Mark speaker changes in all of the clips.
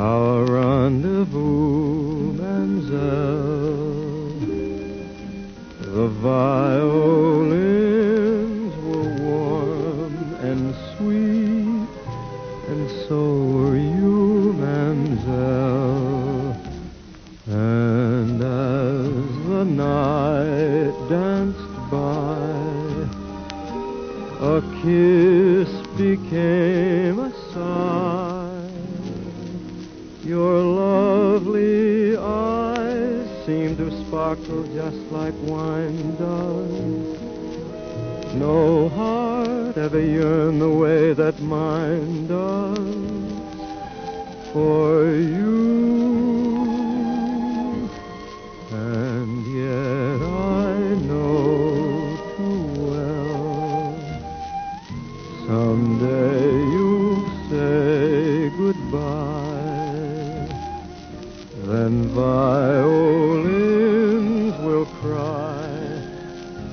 Speaker 1: Our rendezvous, mademoiselle. The violins were warm and sweet, and so were you, Mademoiselle. And as the night danced by, a kiss became a sigh. Your lovely eyes seem to sparkle just like wine does. No heart ever yearned the way that mine does for you. And yet I know too well someday you'll say goodbye. Violins will cry,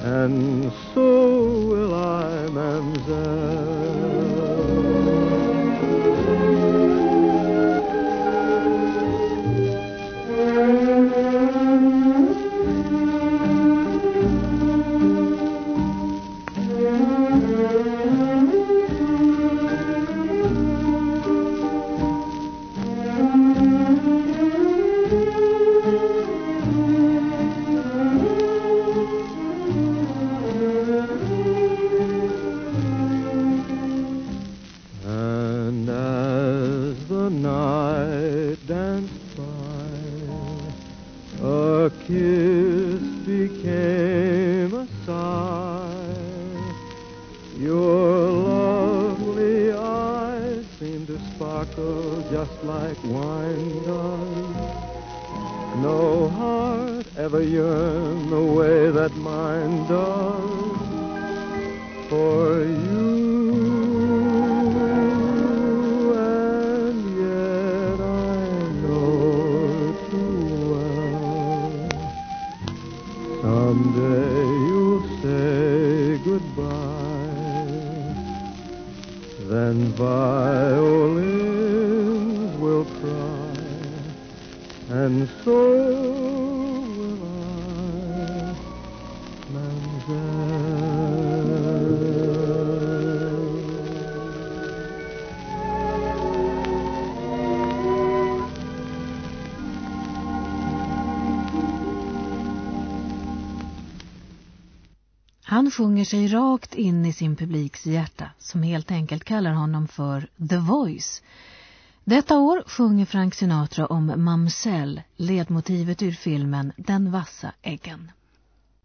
Speaker 1: and so will I, And kiss became a sigh. Your lovely eyes seemed to sparkle just like wine does. No heart ever yearned the way that mine does someday you'll say goodbye. Then violins will cry, and so will I, mademoiselle.
Speaker 2: Han sjunger sig rakt in i sin publiks hjärta som helt enkelt kallar honom för The Voice. Detta år sjunger Frank Sinatra om Mamsell, ledmotivet ur filmen Den vassa äggen.